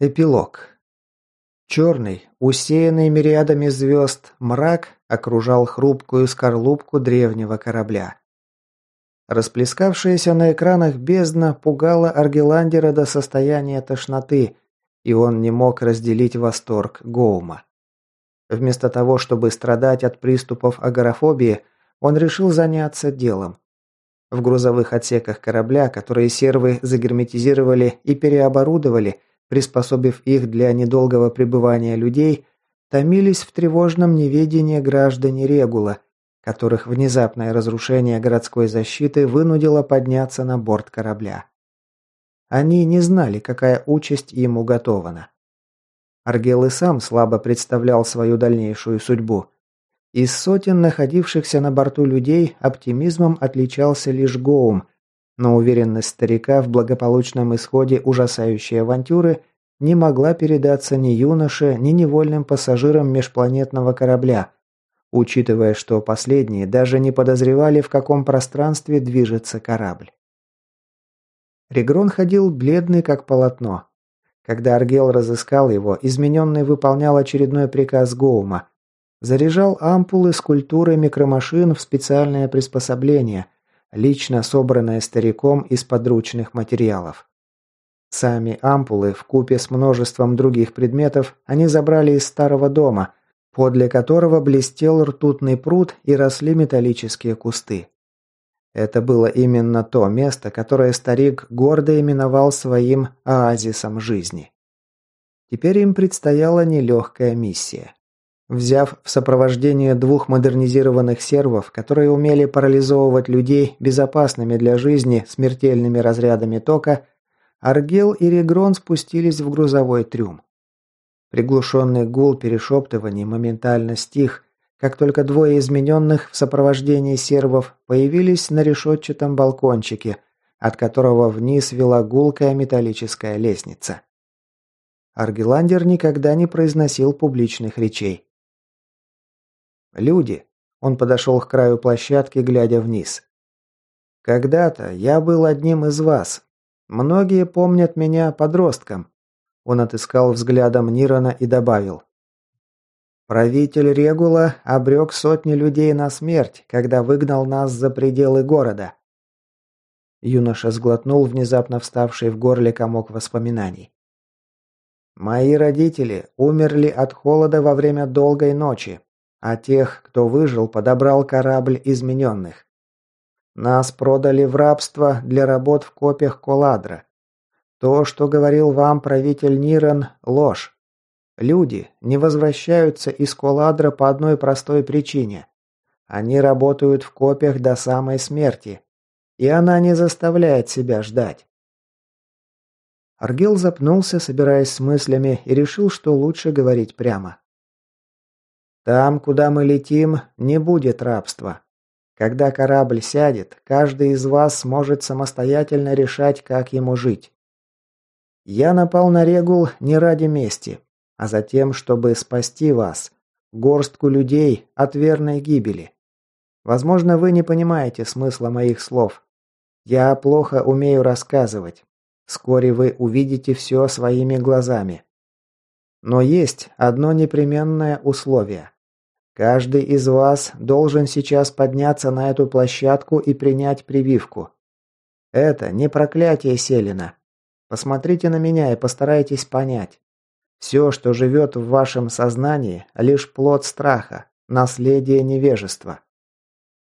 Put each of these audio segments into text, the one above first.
Эпилог. Черный, усеянный мириадами звезд, мрак окружал хрупкую скорлупку древнего корабля. Расплескавшаяся на экранах бездна пугала Аргеландера до состояния тошноты, и он не мог разделить восторг Гоума. Вместо того, чтобы страдать от приступов агорафобии, он решил заняться делом. В грузовых отсеках корабля, которые сервы загерметизировали и переоборудовали, приспособив их для недолгого пребывания людей, томились в тревожном неведении граждане Регула, которых внезапное разрушение городской защиты вынудило подняться на борт корабля. Они не знали, какая участь им уготована. Аргел и сам слабо представлял свою дальнейшую судьбу. Из сотен находившихся на борту людей оптимизмом отличался лишь Гоум, но уверенность старика в благополучном исходе ужасающей авантюры не могла передаться ни юноше, ни невольным пассажирам межпланетного корабля, учитывая, что последние даже не подозревали, в каком пространстве движется корабль. Регрон ходил бледный, как полотно. Когда Аргел разыскал его, измененный выполнял очередной приказ Гоума. Заряжал ампулы с культурой микромашин в специальное приспособление, лично собранное стариком из подручных материалов. Сами ампулы, в купе с множеством других предметов, они забрали из старого дома, подле которого блестел ртутный пруд и росли металлические кусты. Это было именно то место, которое старик гордо именовал своим оазисом жизни. Теперь им предстояла нелегкая миссия. Взяв в сопровождение двух модернизированных сервов, которые умели парализовывать людей безопасными для жизни смертельными разрядами тока, Аргел и Регрон спустились в грузовой трюм. Приглушенный гул перешептываний моментально стих, как только двое измененных в сопровождении сервов появились на решетчатом балкончике, от которого вниз вела гулкая металлическая лестница. Аргеландер никогда не произносил публичных речей. «Люди!» – он подошел к краю площадки, глядя вниз. «Когда-то я был одним из вас. Многие помнят меня подростком». Он отыскал взглядом Нирона и добавил. «Правитель Регула обрек сотни людей на смерть, когда выгнал нас за пределы города». Юноша сглотнул внезапно вставший в горле комок воспоминаний. «Мои родители умерли от холода во время долгой ночи, а тех, кто выжил, подобрал корабль измененных. Нас продали в рабство для работ в копиях Коладра. То, что говорил вам правитель Ниран, ложь. Люди не возвращаются из Коладра по одной простой причине. Они работают в копиях до самой смерти. И она не заставляет себя ждать. Аргил запнулся, собираясь с мыслями, и решил, что лучше говорить прямо. Там, куда мы летим, не будет рабства. Когда корабль сядет, каждый из вас сможет самостоятельно решать, как ему жить. Я напал на Регул не ради мести, а за тем, чтобы спасти вас, горстку людей от верной гибели. Возможно, вы не понимаете смысла моих слов. Я плохо умею рассказывать. Вскоре вы увидите все своими глазами. Но есть одно непременное условие. Каждый из вас должен сейчас подняться на эту площадку и принять прививку. Это не проклятие Селина. Посмотрите на меня и постарайтесь понять. Все, что живет в вашем сознании, лишь плод страха, наследие невежества.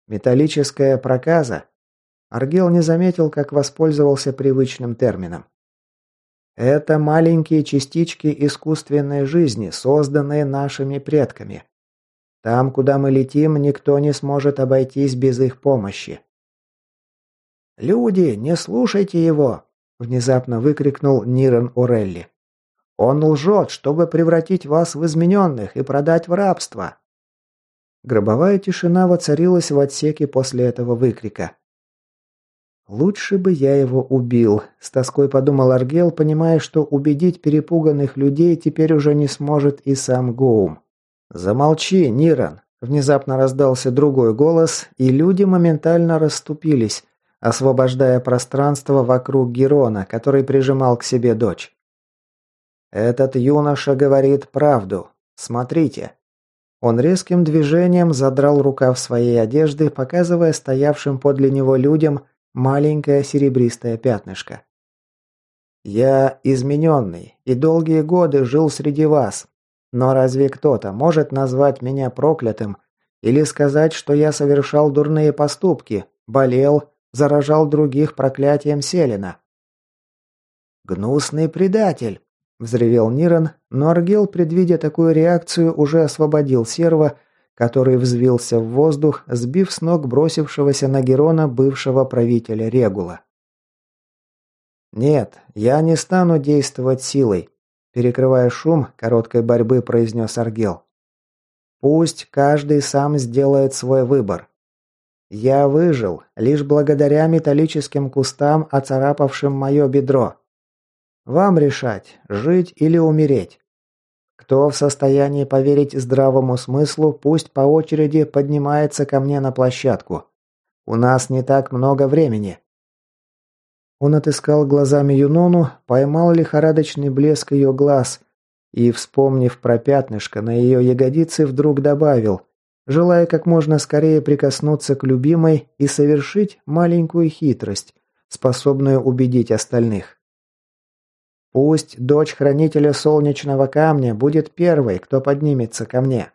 Металлическая проказа. Аргел не заметил, как воспользовался привычным термином. Это маленькие частички искусственной жизни, созданные нашими предками. Там, куда мы летим, никто не сможет обойтись без их помощи. «Люди, не слушайте его!» – внезапно выкрикнул Нирен Орелли. «Он лжет, чтобы превратить вас в измененных и продать в рабство!» Гробовая тишина воцарилась в отсеке после этого выкрика. «Лучше бы я его убил», – с тоской подумал Аргел, понимая, что убедить перепуганных людей теперь уже не сможет и сам Гоум. «Замолчи, Ниран!» Внезапно раздался другой голос, и люди моментально расступились, освобождая пространство вокруг Герона, который прижимал к себе дочь. Этот юноша говорит правду. Смотрите. Он резким движением задрал рукав своей одежды, показывая стоявшим подле него людям маленькое серебристое пятнышко. «Я измененный и долгие годы жил среди вас. Но разве кто-то может назвать меня проклятым или сказать, что я совершал дурные поступки, болел, заражал других проклятием Селина?» «Гнусный предатель!» Взревел Ниран, но Аргел, предвидя такую реакцию, уже освободил серва, который взвился в воздух, сбив с ног бросившегося на Герона бывшего правителя Регула. «Нет, я не стану действовать силой», – перекрывая шум короткой борьбы, произнес Аргел. «Пусть каждый сам сделает свой выбор. Я выжил лишь благодаря металлическим кустам, оцарапавшим мое бедро. Вам решать, жить или умереть. Кто в состоянии поверить здравому смыслу, пусть по очереди поднимается ко мне на площадку. У нас не так много времени. Он отыскал глазами Юнону, поймал лихорадочный блеск ее глаз и, вспомнив про пятнышко на ее ягодице, вдруг добавил, желая как можно скорее прикоснуться к любимой и совершить маленькую хитрость, способную убедить остальных. Пусть дочь хранителя солнечного камня будет первой, кто поднимется ко мне.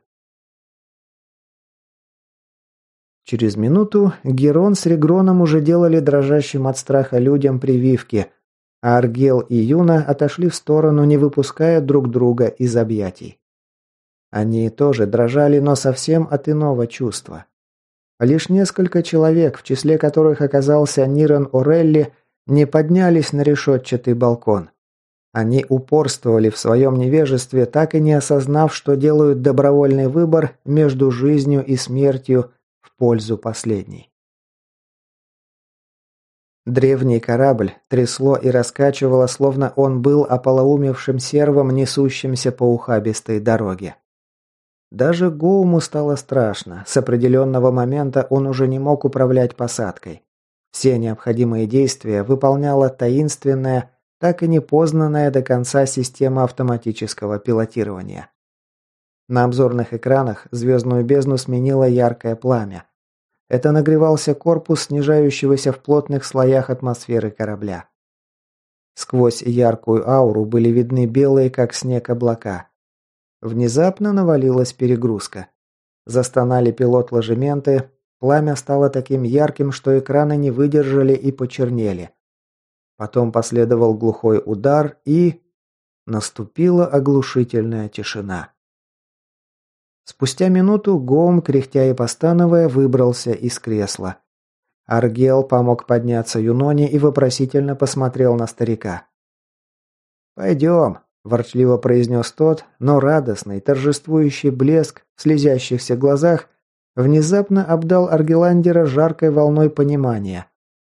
Через минуту Герон с Регроном уже делали дрожащим от страха людям прививки, а Аргел и Юна отошли в сторону, не выпуская друг друга из объятий. Они тоже дрожали, но совсем от иного чувства. Лишь несколько человек, в числе которых оказался Ниран Орелли, не поднялись на решетчатый балкон. Они упорствовали в своем невежестве, так и не осознав, что делают добровольный выбор между жизнью и смертью пользу последней. Древний корабль трясло и раскачивало, словно он был ополоумевшим сервом, несущимся по ухабистой дороге. Даже Гоуму стало страшно. С определенного момента он уже не мог управлять посадкой. Все необходимые действия выполняла таинственная, так и не познанная до конца система автоматического пилотирования. На обзорных экранах звездную бездну сменило яркое пламя. Это нагревался корпус снижающегося в плотных слоях атмосферы корабля. Сквозь яркую ауру были видны белые, как снег, облака. Внезапно навалилась перегрузка. Застонали пилот-ложементы, пламя стало таким ярким, что экраны не выдержали и почернели. Потом последовал глухой удар и... Наступила оглушительная тишина. Спустя минуту Гоум, кряхтя и постановая, выбрался из кресла. Аргел помог подняться Юноне и вопросительно посмотрел на старика. «Пойдем», – ворчливо произнес тот, но радостный, торжествующий блеск в слезящихся глазах внезапно обдал Аргеландера жаркой волной понимания.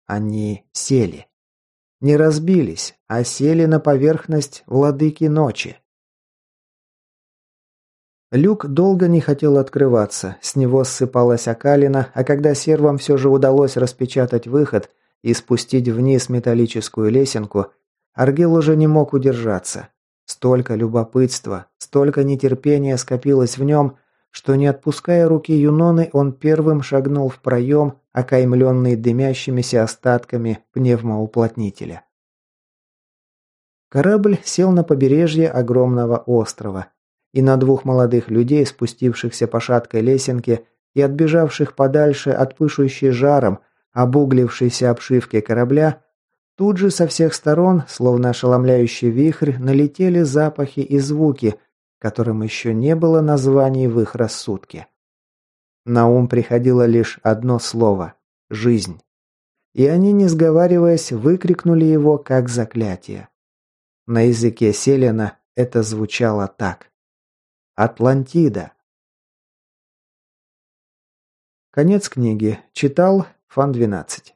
Они сели. Не разбились, а сели на поверхность владыки ночи. Люк долго не хотел открываться, с него ссыпалась окалина, а когда сервам все же удалось распечатать выход и спустить вниз металлическую лесенку, Аргел уже не мог удержаться. Столько любопытства, столько нетерпения скопилось в нем, что не отпуская руки Юноны, он первым шагнул в проем, окаймленный дымящимися остатками пневмоуплотнителя. Корабль сел на побережье огромного острова, и на двух молодых людей, спустившихся по шаткой лесенке и отбежавших подальше от пышущей жаром, обуглившейся обшивки корабля, тут же со всех сторон, словно ошеломляющий вихрь, налетели запахи и звуки, которым еще не было названий в их рассудке. На ум приходило лишь одно слово – жизнь. И они, не сговариваясь, выкрикнули его как заклятие. На языке Селена это звучало так. Атлантида. Конец книги. Читал Фан 12.